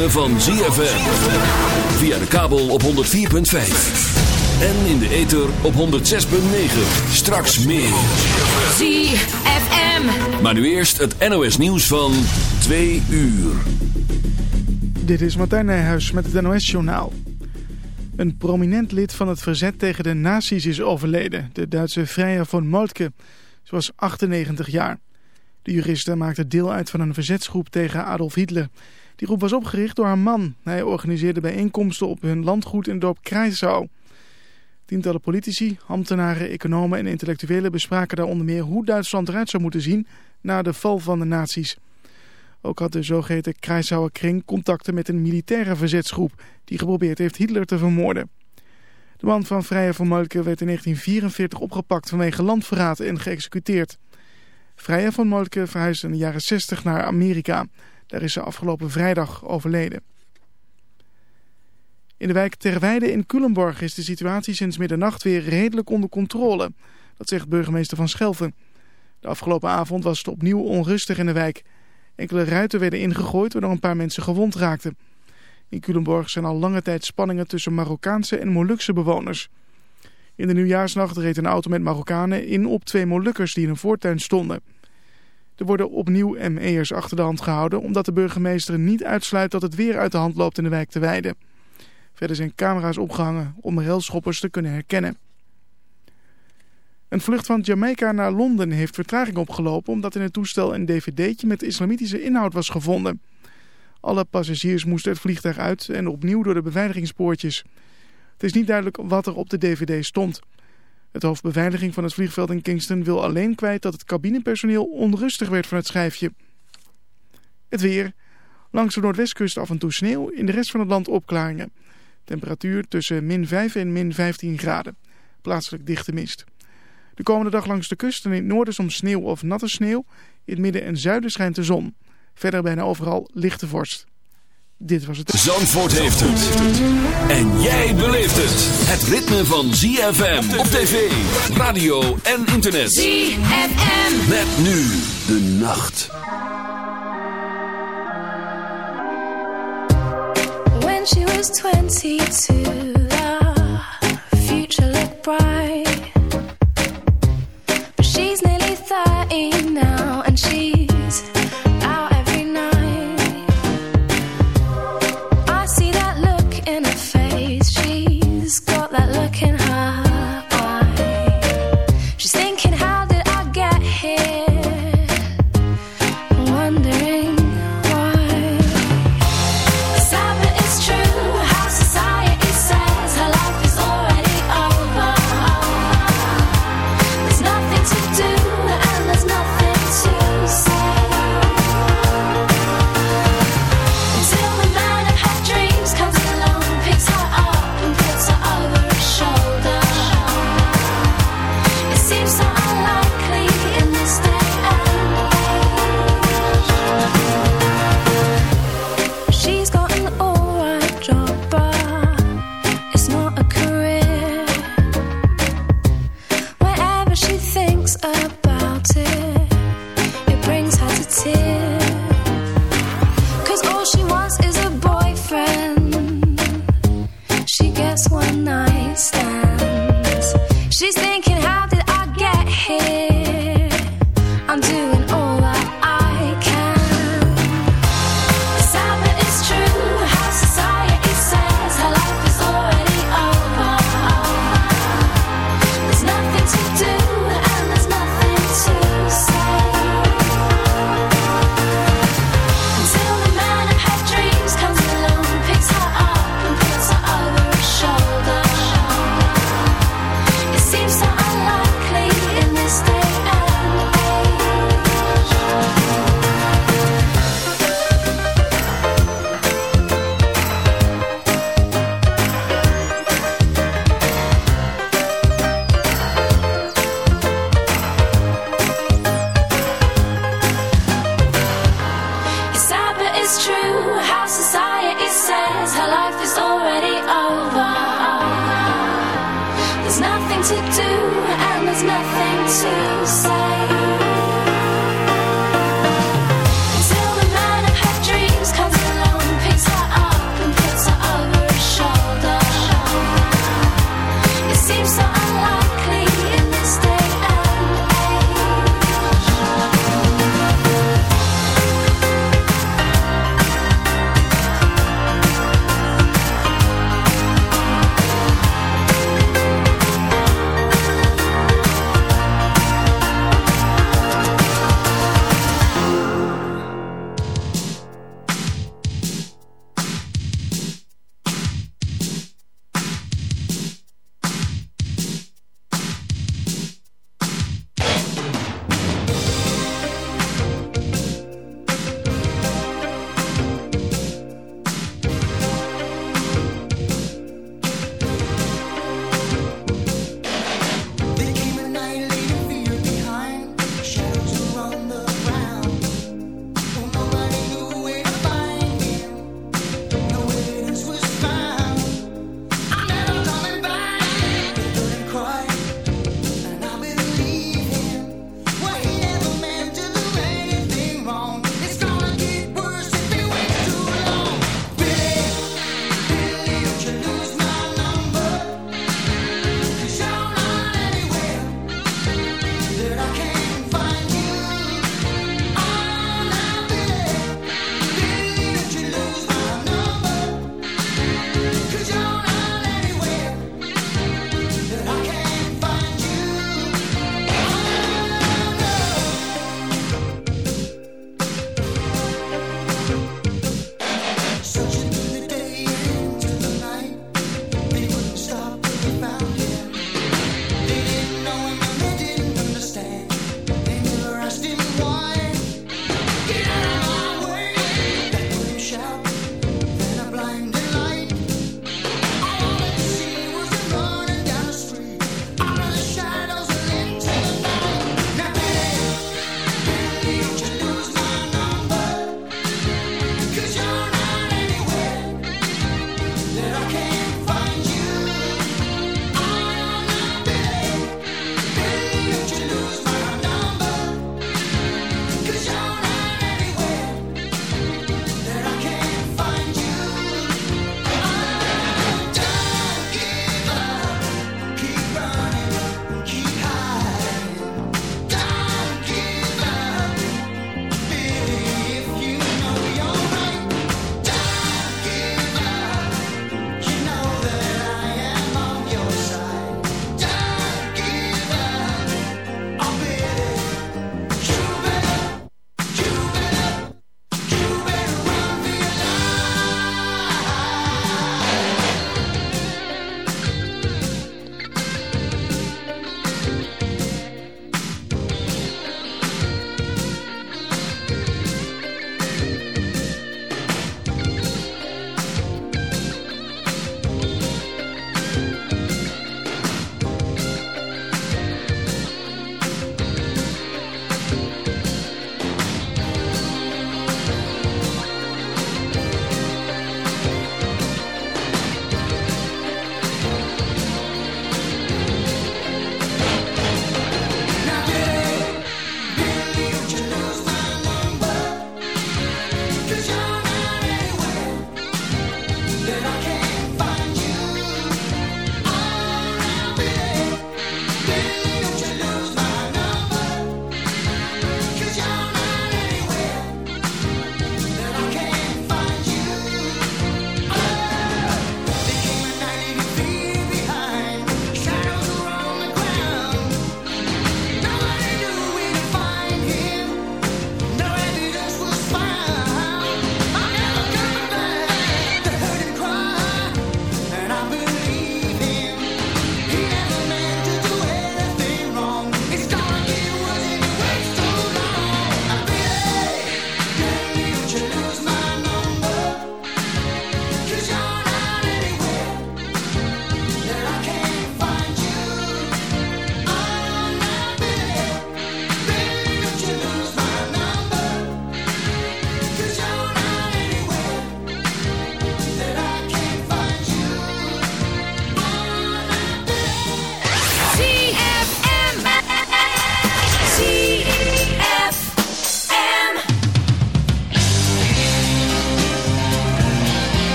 Ritme van ZFM. Via de kabel op 104.5. En in de ether op 106.9. Straks meer. ZFM. Maar nu eerst het NOS nieuws van 2 uur. Dit is Martijn Nijhuis met het NOS-journaal. Een prominent lid van het verzet tegen de nazi's is overleden. De Duitse Freya von Moltke. Ze was 98 jaar. De juristen maakten deel uit van een verzetsgroep tegen Adolf Hitler. Die groep was opgericht door haar man. Hij organiseerde bijeenkomsten op hun landgoed in het dorp Kreisau. Tientallen politici, ambtenaren, economen en intellectuelen bespraken daar onder meer hoe Duitsland eruit zou moeten zien na de val van de nazi's. Ook had de zogeheten Kreisauer kring contacten met een militaire verzetsgroep die geprobeerd heeft Hitler te vermoorden. De man van Vrije van Moltke werd in 1944 opgepakt vanwege landverraad en geëxecuteerd. Vrije van Moltke verhuisde in de jaren 60 naar Amerika. Daar is ze afgelopen vrijdag overleden. In de wijk Terweide in Culemborg is de situatie sinds middernacht weer redelijk onder controle. Dat zegt burgemeester Van Schelven. De afgelopen avond was het opnieuw onrustig in de wijk. Enkele ruiten werden ingegooid waardoor een paar mensen gewond raakten. In Culemborg zijn al lange tijd spanningen tussen Marokkaanse en Molukse bewoners. In de nieuwjaarsnacht reed een auto met Marokkanen in op twee Molukkers die in een voortuin stonden. Er worden opnieuw ME'ers achter de hand gehouden omdat de burgemeester niet uitsluit dat het weer uit de hand loopt in de wijk te Weide. Verder zijn camera's opgehangen om railschoppers te kunnen herkennen. Een vlucht van Jamaica naar Londen heeft vertraging opgelopen omdat in het toestel een dvd'tje met islamitische inhoud was gevonden. Alle passagiers moesten het vliegtuig uit en opnieuw door de beveiligingspoortjes. Het is niet duidelijk wat er op de dvd stond. Het hoofdbeveiliging van het vliegveld in Kingston wil alleen kwijt dat het cabinepersoneel onrustig werd van het schijfje. Het weer. Langs de noordwestkust af en toe sneeuw, in de rest van het land opklaringen. Temperatuur tussen min 5 en min 15 graden. Plaatselijk dichte mist. De komende dag langs de kust en in het noorden soms sneeuw of natte sneeuw. In het midden en zuiden schijnt de zon. Verder bijna overal lichte vorst. Dit was het. Zandvoort heeft het. En jij beleeft het. Het ritme van ZFM op tv, radio en internet. ZFM. Met nu de nacht. When she was 22, the future looked bright.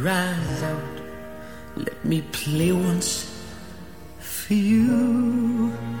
cry out. Let me play once for you.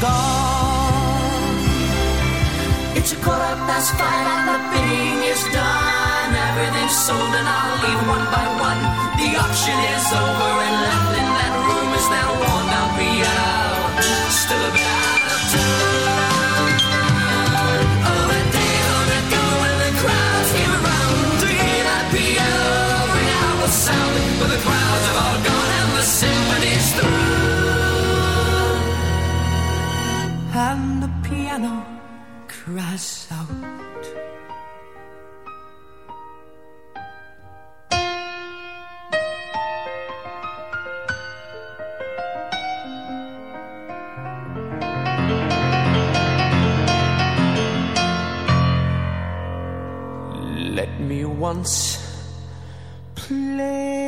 gone. It's a quarter past five and the bidding is done. Everything's sold and I'll leave one by one. The auction is over and left in that room is that worn-out piano. Still a once played.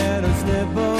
let us live.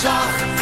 zag